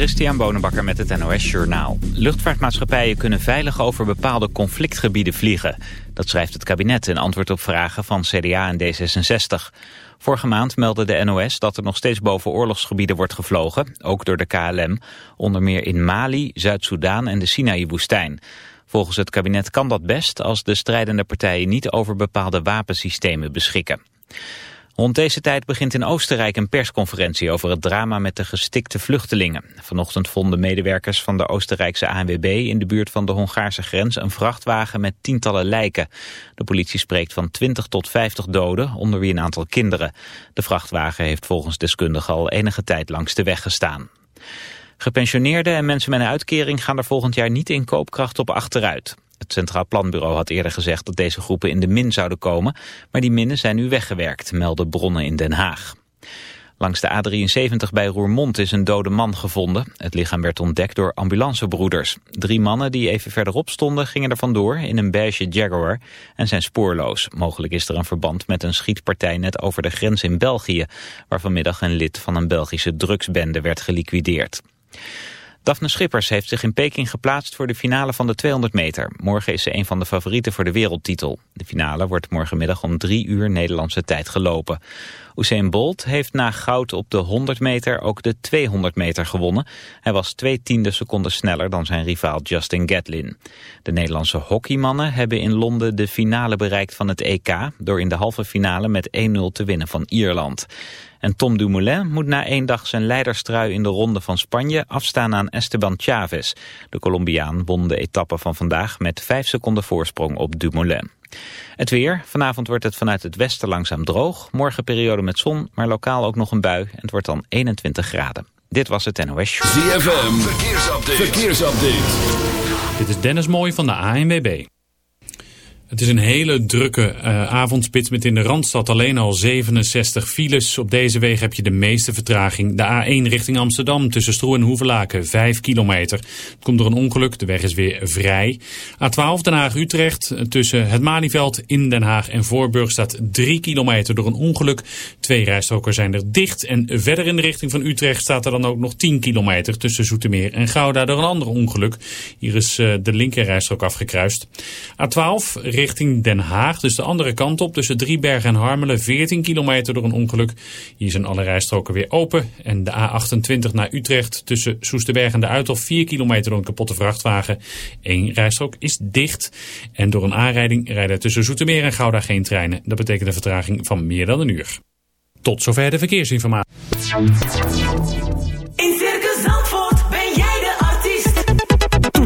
Christian Bonenbakker met het NOS Journaal. Luchtvaartmaatschappijen kunnen veilig over bepaalde conflictgebieden vliegen. Dat schrijft het kabinet in antwoord op vragen van CDA en D66. Vorige maand meldde de NOS dat er nog steeds boven oorlogsgebieden wordt gevlogen, ook door de KLM, onder meer in Mali, Zuid-Soedan en de Sinaï-woestijn. Volgens het kabinet kan dat best als de strijdende partijen niet over bepaalde wapensystemen beschikken. Rond deze tijd begint in Oostenrijk een persconferentie over het drama met de gestikte vluchtelingen. Vanochtend vonden medewerkers van de Oostenrijkse ANWB in de buurt van de Hongaarse grens een vrachtwagen met tientallen lijken. De politie spreekt van 20 tot 50 doden, onder wie een aantal kinderen. De vrachtwagen heeft volgens deskundigen al enige tijd langs de weg gestaan. Gepensioneerden en mensen met een uitkering gaan er volgend jaar niet in koopkracht op achteruit. Het Centraal Planbureau had eerder gezegd dat deze groepen in de min zouden komen, maar die minnen zijn nu weggewerkt, melden bronnen in Den Haag. Langs de A73 bij Roermond is een dode man gevonden. Het lichaam werd ontdekt door ambulancebroeders. Drie mannen die even verderop stonden gingen er vandoor in een beige Jaguar en zijn spoorloos. Mogelijk is er een verband met een schietpartij net over de grens in België, waar vanmiddag een lid van een Belgische drugsbende werd geliquideerd. Daphne Schippers heeft zich in Peking geplaatst voor de finale van de 200 meter. Morgen is ze een van de favorieten voor de wereldtitel. De finale wordt morgenmiddag om drie uur Nederlandse tijd gelopen. Usain Bolt heeft na goud op de 100 meter ook de 200 meter gewonnen. Hij was twee tiende seconden sneller dan zijn rivaal Justin Gatlin. De Nederlandse hockeymannen hebben in Londen de finale bereikt van het EK... door in de halve finale met 1-0 te winnen van Ierland. En Tom Dumoulin moet na één dag zijn leiderstrui in de ronde van Spanje afstaan aan Esteban Chavez. De Colombiaan won de etappe van vandaag met vijf seconden voorsprong op Dumoulin. Het weer. Vanavond wordt het vanuit het westen langzaam droog. Morgen periode met zon, maar lokaal ook nog een bui. En het wordt dan 21 graden. Dit was het NOS Show. ZFM. Verkeersupdate. Verkeersupdate. Dit is Dennis Mooij van de ANWB. Het is een hele drukke uh, avondspits met in de Randstad alleen al 67 files. Op deze weg heb je de meeste vertraging. De A1 richting Amsterdam tussen Stroe en Hoevelaken 5 kilometer. Het komt door een ongeluk, de weg is weer vrij. A12 Den Haag-Utrecht tussen het Malieveld in Den Haag en Voorburg staat 3 kilometer door een ongeluk. Twee rijstroken zijn er dicht en verder in de richting van Utrecht staat er dan ook nog 10 kilometer tussen Zoetermeer en Gouda door een ander ongeluk. Hier is uh, de linker rijstrook afgekruist. A12 richting Den Haag. Dus de andere kant op tussen Driebergen en Harmelen. 14 kilometer door een ongeluk. Hier zijn alle rijstroken weer open. En de A28 naar Utrecht tussen Soesterberg en de Uithof. 4 kilometer door een kapotte vrachtwagen. Eén rijstrook is dicht. En door een aanrijding rijden tussen Zoetermeer en Gouda geen treinen. Dat betekent een vertraging van meer dan een uur. Tot zover de verkeersinformatie.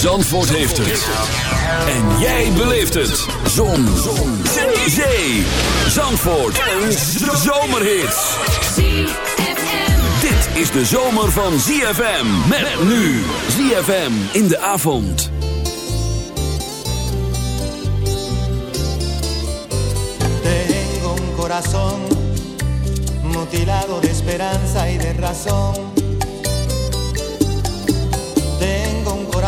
Zandvoort heeft het. En jij beleeft het. Zon. Zon. Zee. Zandvoort. Een zomerhit. Dit is de zomer van ZFM. Met nu. ZFM in de avond. Tengo un corazón mutilado de esperanza y de razón. Tengo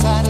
inside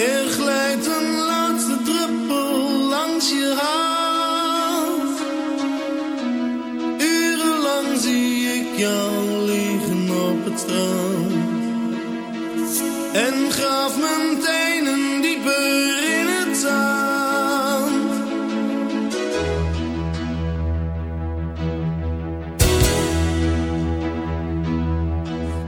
Er glijdt een laatste druppel langs je hand. Urenlang zie ik jou liggen op het strand.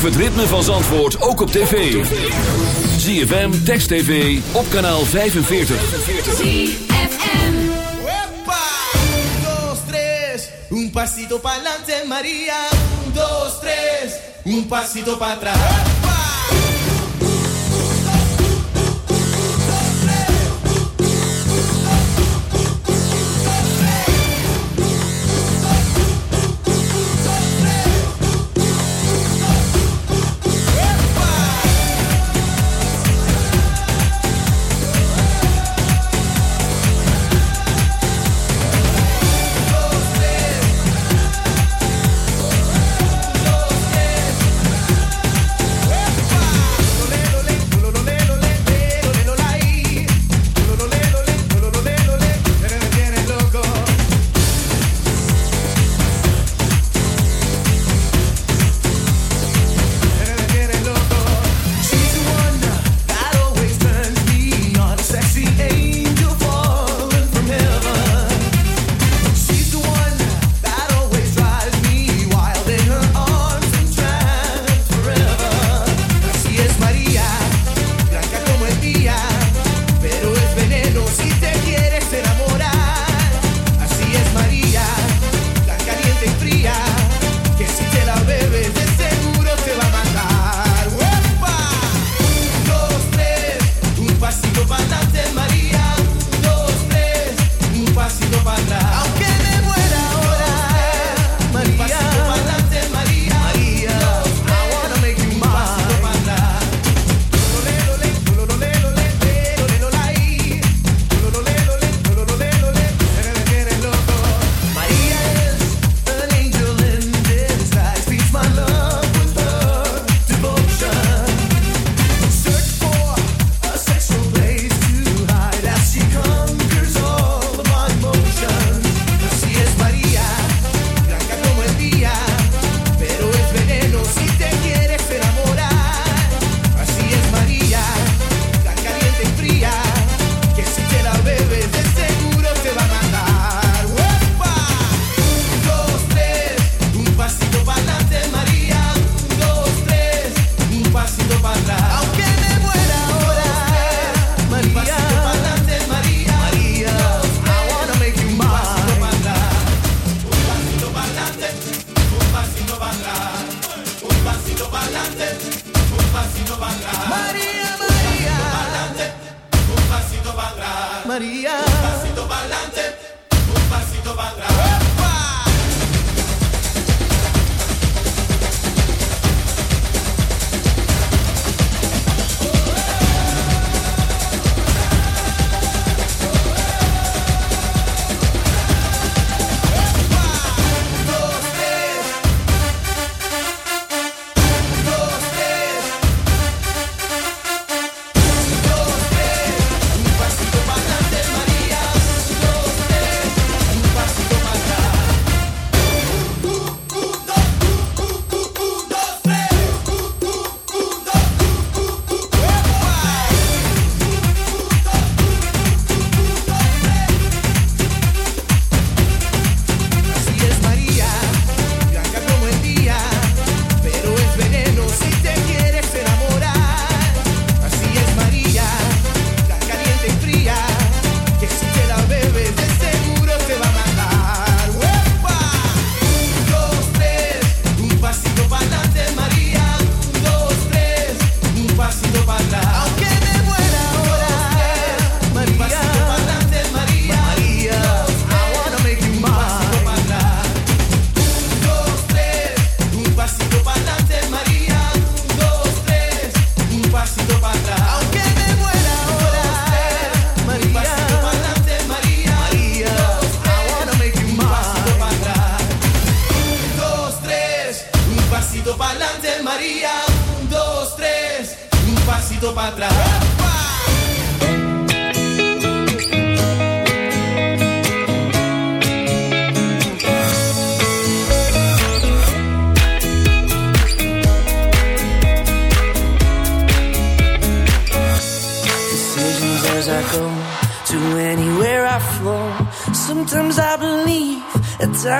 Beleef het ritme van Zandvoort ook op tv. ZFM, Text TV, op kanaal 45. ZFM. Wepa! 1, 2, un pasito pa'lante Maria. 1, 2, 3, un pasito para atrás.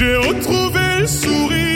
J'ai retrouvé le sourire.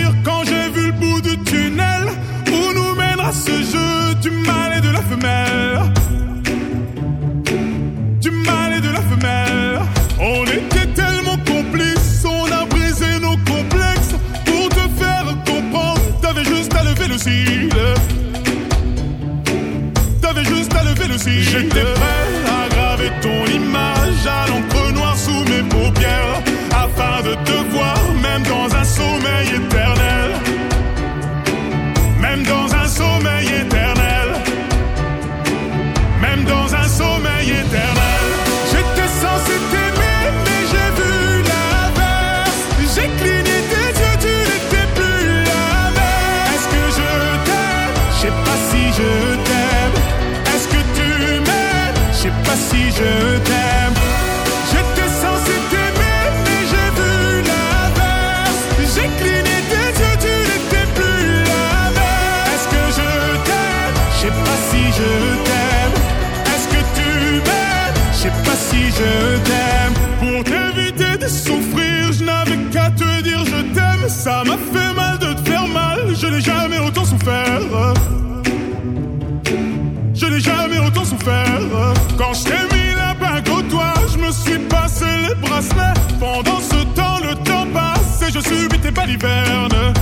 je subis tes balivernes.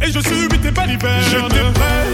Et je subis tes balivernes. Je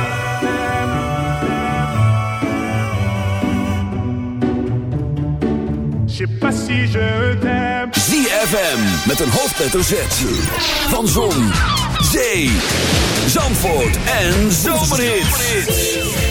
pas si je t'aime. ZFM met een hoofdletter Z. Van Zon, Zee, Zandvoort en Zomerhits.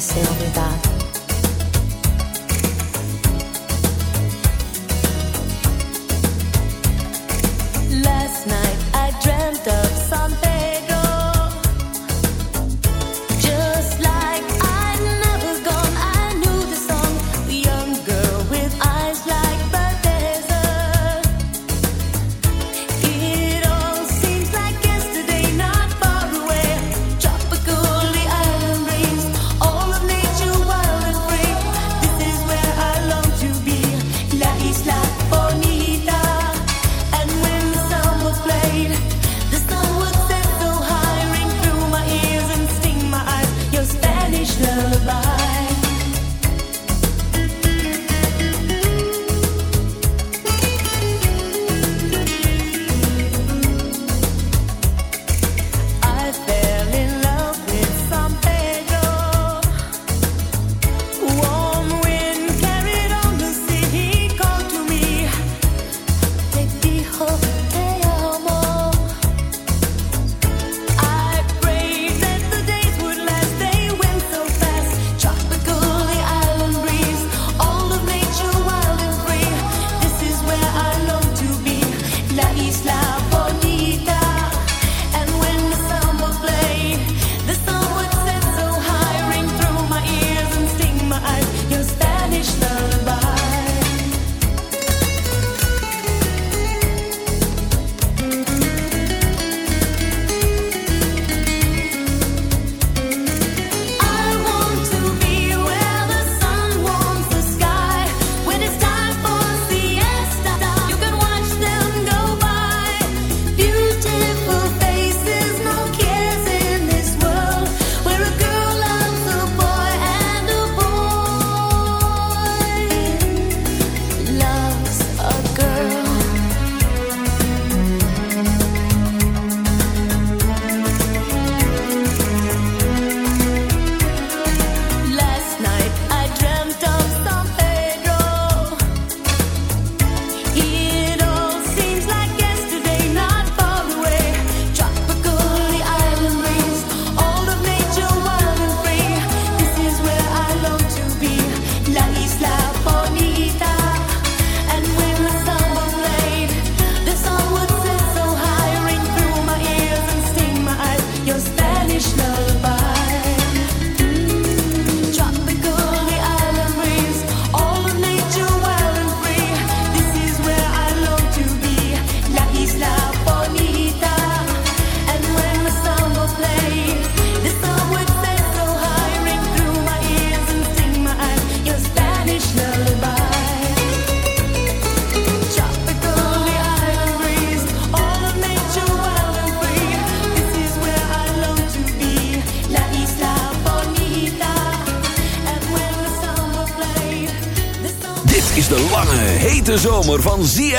inacessibilidade.